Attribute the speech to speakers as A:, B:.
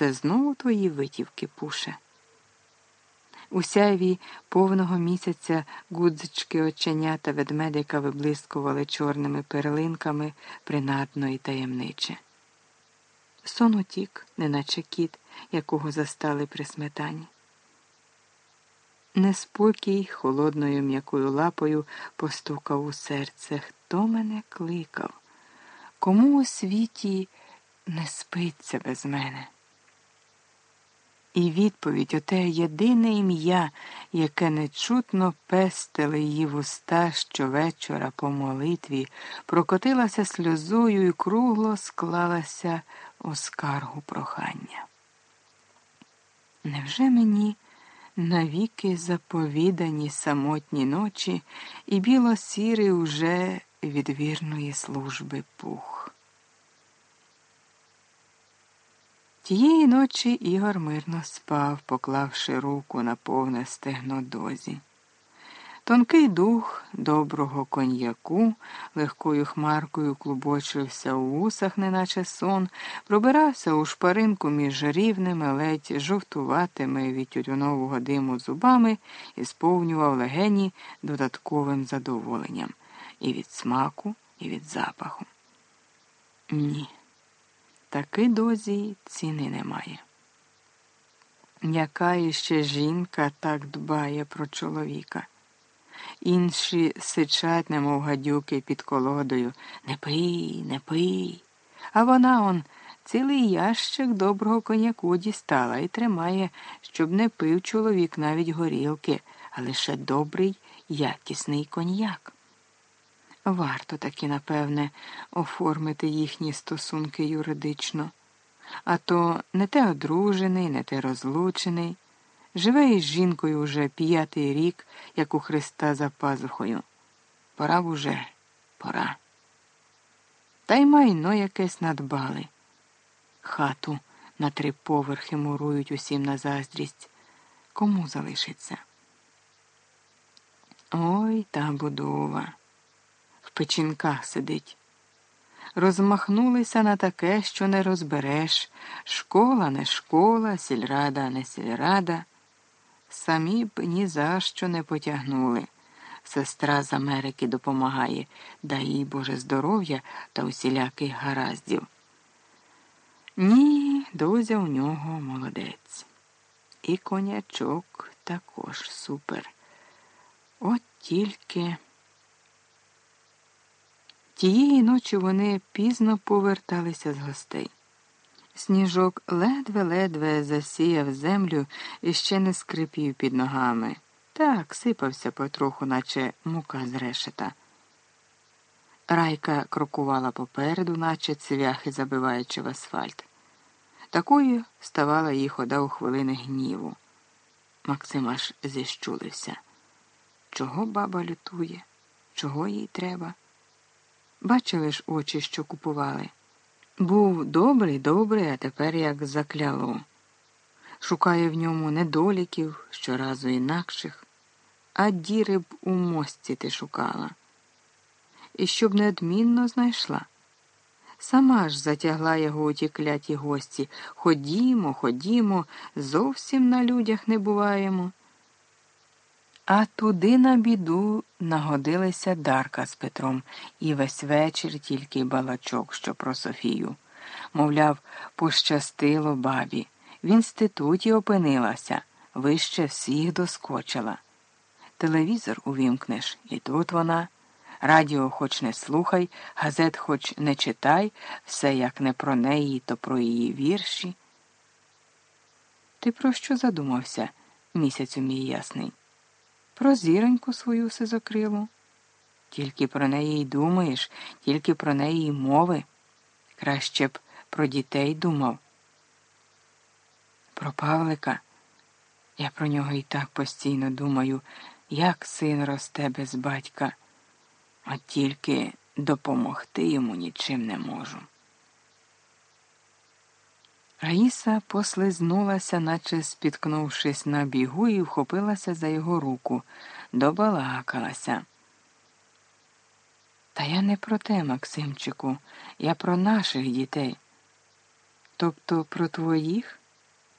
A: Це знову твої витівки, пуше. У сяйві повного місяця гудзички оченята ведмедика виблискували чорними перлинками принадно і таємниче. Сон утік, неначе кіт, якого застали при сметані. Неспокій холодною м'якою лапою постукав у серце. Хто мене кликав? Кому у світі не спиться без мене? І відповідь оте єдине ім'я, яке нечутно пестили її вуста щовечора по молитві, прокотилася сльозою і кругло склалася у скаргу прохання. Невже мені навіки заповідані самотні ночі і біло-сірий уже від вірної служби пух? Тієї ночі Ігор мирно спав, поклавши руку на повне стегно дозі. Тонкий дух доброго коньяку легкою хмаркою клубочився у вусах, неначе сон, пробирався у шпаринку між рівними, ледь жовтуватими від тютюнового диму зубами і сповнював легені додатковим задоволенням і від смаку, і від запаху. Ні. Таки дозі ціни немає. Яка іще жінка так дбає про чоловіка? Інші сичать, немов гадюки під колодою Не пий, не пий. А вона он цілий ящик доброго коньяку дістала і тримає, щоб не пив чоловік навіть горілки, а лише добрий, якісний коньяк. Варто таки, напевне, оформити їхні стосунки юридично. А то не те одружений, не те розлучений. Живе із жінкою уже п'ятий рік, як у Христа за пазухою. Пора б уже, пора. Та й майно якесь надбали. Хату на три поверхи мурують усім на заздрість. Кому залишиться? Ой та будова печінках сидить. Розмахнулися на таке, що не розбереш школа не школа, сільрада не сільрада. Самі б ні за що не потягнули. Сестра з Америки допомагає, дай їй Боже здоров'я та усіляких гараздів. Ні, дозя у нього молодець. І конячок також супер. От тільки. Тієї ночі вони пізно поверталися з гостей. Сніжок ледве-ледве засіяв землю і ще не скрипів під ногами. Так сипався потроху, наче мука з решета. Райка крокувала попереду, наче цвяхи забиваючи в асфальт. Такою ставала її хода у хвилини гніву. Максим аж зіщулився. Чого баба лютує? Чого їй треба? Бачили ж очі, що купували. Був добрий, добрий, а тепер як закляло. Шукає в ньому недоліків щоразу інакших, а діри б у мості ти шукала. І щоб неодмінно знайшла. Сама ж затягла його у ті кляті гості. Ходімо, ходімо, зовсім на людях не буваємо. А туди на біду нагодилися Дарка з Петром і весь вечір тільки балачок, що про Софію. Мовляв, пощастило бабі. В інституті опинилася, вище всіх доскочила. Телевізор увімкнеш, і тут вона. Радіо хоч не слухай, газет хоч не читай, все як не про неї, то про її вірші. Ти про що задумався, місяцю мій ясний? Про зіроньку свою сизокрилу. Тільки про неї й думаєш, тільки про неї й мови. Краще б про дітей думав. Про Павлика. Я про нього і так постійно думаю, як син росте без батька, а тільки допомогти йому нічим не можу. Раїса послизнулася, наче спіткнувшись на бігу, і вхопилася за його руку, добалакалася. Та я не про те, Максимчику, я про наших дітей. Тобто про твоїх?